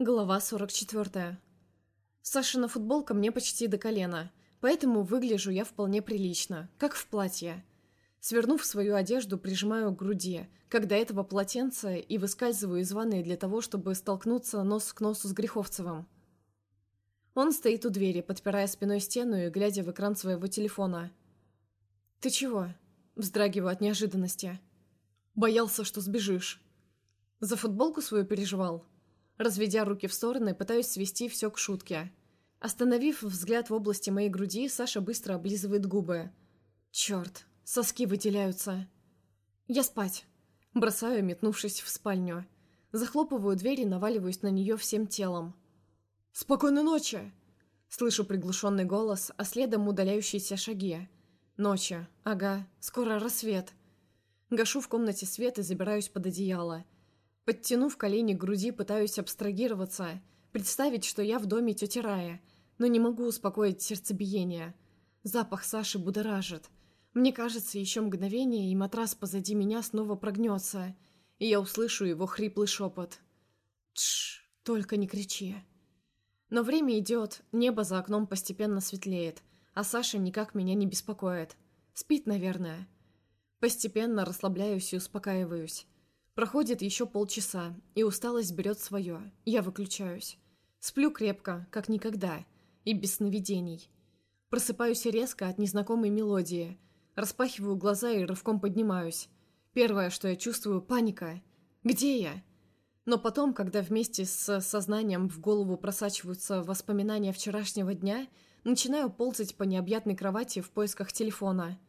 Глава 44. Сашина футболка мне почти до колена, поэтому выгляжу я вполне прилично, как в платье. Свернув свою одежду, прижимаю к груди, как до этого полотенце, и выскальзываю из ванной для того, чтобы столкнуться нос к носу с Греховцевым. Он стоит у двери, подпирая спиной стену и глядя в экран своего телефона. «Ты чего?» – вздрагиваю от неожиданности. «Боялся, что сбежишь». «За футболку свою переживал?» Разведя руки в стороны, пытаюсь свести все к шутке. Остановив взгляд в области моей груди, Саша быстро облизывает губы. Черт, соски выделяются. Я спать. Бросаю, метнувшись в спальню. Захлопываю дверь и наваливаюсь на нее всем телом. «Спокойной ночи!» Слышу приглушенный голос, а следом удаляющиеся шаги. Ночи. Ага, скоро рассвет. Гашу в комнате свет и забираюсь под одеяло. Подтянув колени к груди, пытаюсь абстрагироваться, представить, что я в доме тети Рая, но не могу успокоить сердцебиение. Запах Саши будоражит. Мне кажется, еще мгновение, и матрас позади меня снова прогнется, и я услышу его хриплый шепот. «Тш, только не кричи». Но время идет, небо за окном постепенно светлеет, а Саша никак меня не беспокоит. Спит, наверное. Постепенно расслабляюсь и успокаиваюсь. Проходит еще полчаса, и усталость берет свое. Я выключаюсь. Сплю крепко, как никогда, и без сновидений. Просыпаюсь резко от незнакомой мелодии. Распахиваю глаза и рывком поднимаюсь. Первое, что я чувствую, паника. Где я? Но потом, когда вместе с сознанием в голову просачиваются воспоминания вчерашнего дня, начинаю ползать по необъятной кровати в поисках телефона.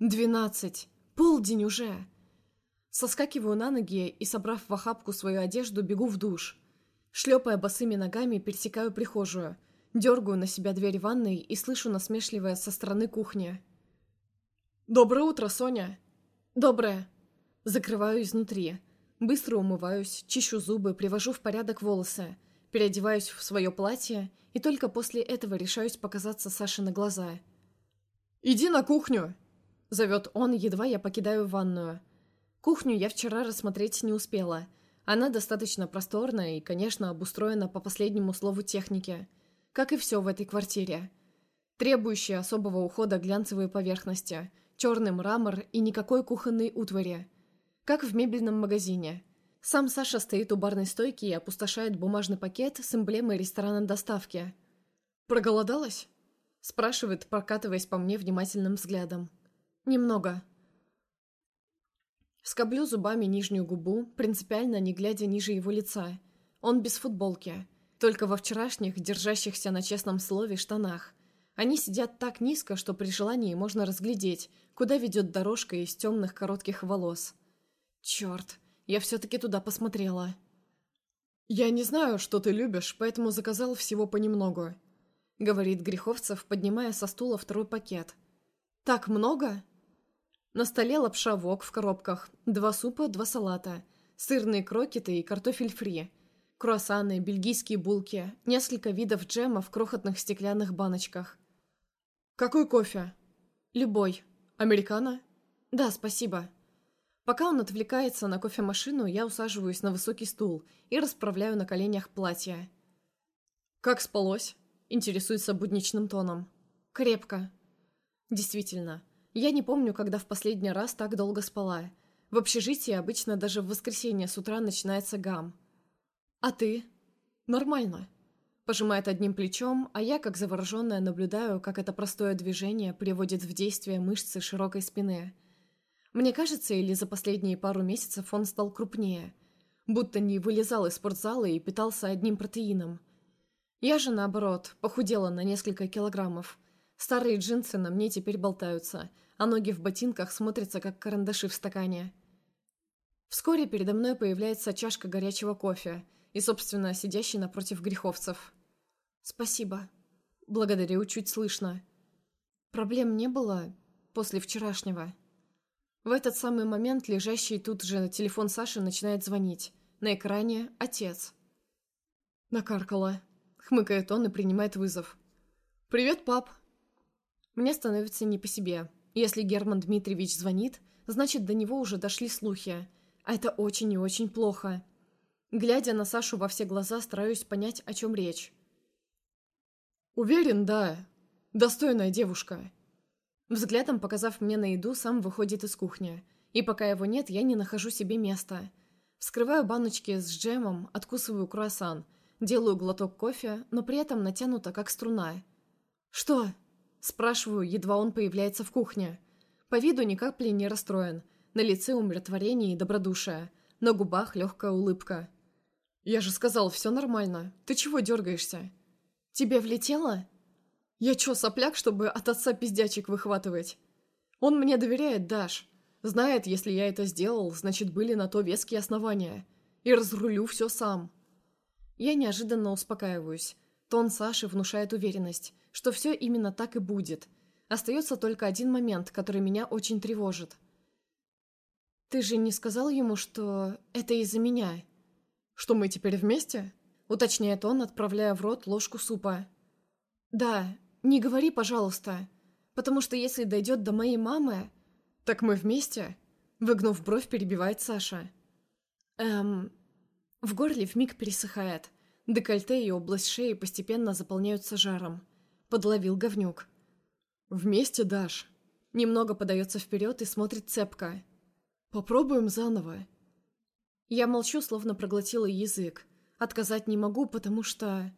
«Двенадцать! Полдень уже!» Соскакиваю на ноги и, собрав в охапку свою одежду, бегу в душ. Шлепая босыми ногами, пересекаю прихожую, дергаю на себя дверь ванной и слышу насмешливое со стороны кухни. «Доброе утро, Соня!» «Доброе!» Закрываю изнутри. Быстро умываюсь, чищу зубы, привожу в порядок волосы, переодеваюсь в свое платье и только после этого решаюсь показаться Саше на глаза. «Иди на кухню!» — зовет он, едва я покидаю ванную. Кухню я вчера рассмотреть не успела. Она достаточно просторная и, конечно, обустроена по последнему слову техники. Как и все в этой квартире. Требующие особого ухода глянцевые поверхности, черный мрамор и никакой кухонной утвари. Как в мебельном магазине. Сам Саша стоит у барной стойки и опустошает бумажный пакет с эмблемой ресторана доставки. «Проголодалась?» спрашивает, прокатываясь по мне внимательным взглядом. «Немного», Скоблю зубами нижнюю губу, принципиально не глядя ниже его лица. Он без футболки. Только во вчерашних, держащихся на честном слове, штанах. Они сидят так низко, что при желании можно разглядеть, куда ведет дорожка из темных коротких волос. Черт, я все-таки туда посмотрела. «Я не знаю, что ты любишь, поэтому заказал всего понемногу», — говорит Греховцев, поднимая со стула второй пакет. «Так много?» На столе лапша вок в коробках, два супа, два салата, сырные крокеты и картофель фри, круассаны, бельгийские булки, несколько видов джема в крохотных стеклянных баночках. «Какой кофе?» «Любой. Американо?» «Да, спасибо». Пока он отвлекается на кофемашину, я усаживаюсь на высокий стул и расправляю на коленях платье. «Как спалось?» – интересуется будничным тоном. «Крепко». «Действительно». Я не помню, когда в последний раз так долго спала. В общежитии обычно даже в воскресенье с утра начинается гам. «А ты?» «Нормально». Пожимает одним плечом, а я, как завороженная, наблюдаю, как это простое движение приводит в действие мышцы широкой спины. Мне кажется, или за последние пару месяцев он стал крупнее. Будто не вылезал из спортзала и питался одним протеином. Я же, наоборот, похудела на несколько килограммов. Старые джинсы на мне теперь болтаются – а ноги в ботинках смотрятся, как карандаши в стакане. Вскоре передо мной появляется чашка горячего кофе и, собственно, сидящий напротив греховцев. «Спасибо». Благодарю, чуть слышно. Проблем не было после вчерашнего. В этот самый момент лежащий тут же телефон Саши начинает звонить. На экране «Отец». Накаркала. Хмыкает он и принимает вызов. «Привет, пап». Мне становится не по себе. Если Герман Дмитриевич звонит, значит, до него уже дошли слухи. А это очень и очень плохо. Глядя на Сашу во все глаза, стараюсь понять, о чем речь. «Уверен, да. Достойная девушка». Взглядом показав мне на еду, сам выходит из кухни. И пока его нет, я не нахожу себе места. Вскрываю баночки с джемом, откусываю круассан, делаю глоток кофе, но при этом натянута, как струна. «Что?» – спрашиваю, едва он появляется в кухне. По виду ни капли не расстроен. На лице умиротворение и добродушие. На губах легкая улыбка. «Я же сказал, все нормально. Ты чего дергаешься?» «Тебе влетело?» «Я чё, сопляк, чтобы от отца пиздячек выхватывать?» «Он мне доверяет, Даш. Знает, если я это сделал, значит, были на то веские основания. И разрулю все сам». Я неожиданно успокаиваюсь. Тон Саши внушает уверенность, что все именно так и будет. Остается только один момент, который меня очень тревожит. «Ты же не сказал ему, что это из-за меня?» «Что мы теперь вместе?» — уточняет он, отправляя в рот ложку супа. «Да, не говори, пожалуйста, потому что если дойдет до моей мамы...» «Так мы вместе?» — выгнув бровь, перебивает Саша. «Эм...» В горле вмиг пересыхает. Декольте и область шеи постепенно заполняются жаром. Подловил говнюк. «Вместе, Даш?» Немного подается вперед и смотрит цепко. «Попробуем заново». Я молчу, словно проглотила язык. Отказать не могу, потому что...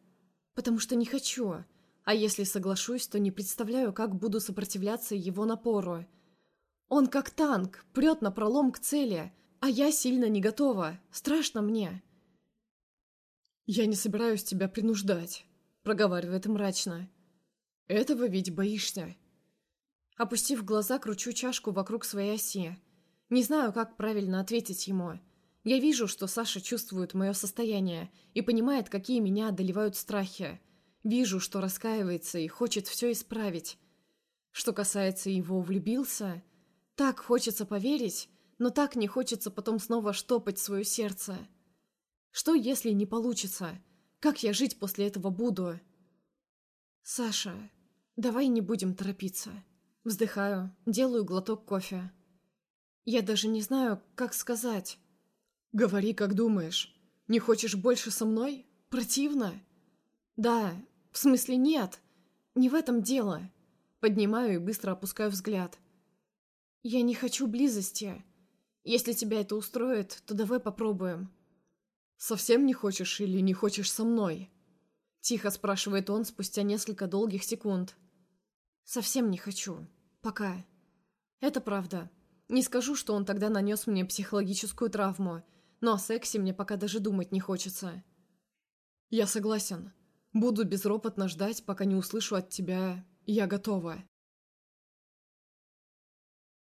Потому что не хочу. А если соглашусь, то не представляю, как буду сопротивляться его напору. Он как танк, прет на пролом к цели, а я сильно не готова. Страшно мне. «Я не собираюсь тебя принуждать», — проговаривает мрачно. «Этого ведь боишься». Опустив глаза, кручу чашку вокруг своей оси. Не знаю, как правильно ответить ему. Я вижу, что Саша чувствует мое состояние и понимает, какие меня одолевают страхи. Вижу, что раскаивается и хочет все исправить. Что касается его влюбился, так хочется поверить, но так не хочется потом снова штопать свое сердце. Что, если не получится? Как я жить после этого буду? Саша, давай не будем торопиться. Вздыхаю, делаю глоток кофе. Я даже не знаю, как сказать. Говори, как думаешь. Не хочешь больше со мной? Противно? Да, в смысле нет. Не в этом дело. Поднимаю и быстро опускаю взгляд. Я не хочу близости. Если тебя это устроит, то давай попробуем. Совсем не хочешь или не хочешь со мной? Тихо спрашивает он спустя несколько долгих секунд. Совсем не хочу. Пока. Это правда. Не скажу, что он тогда нанес мне психологическую травму, но о сексе мне пока даже думать не хочется. Я согласен. Буду безропотно ждать, пока не услышу от тебя «я готова».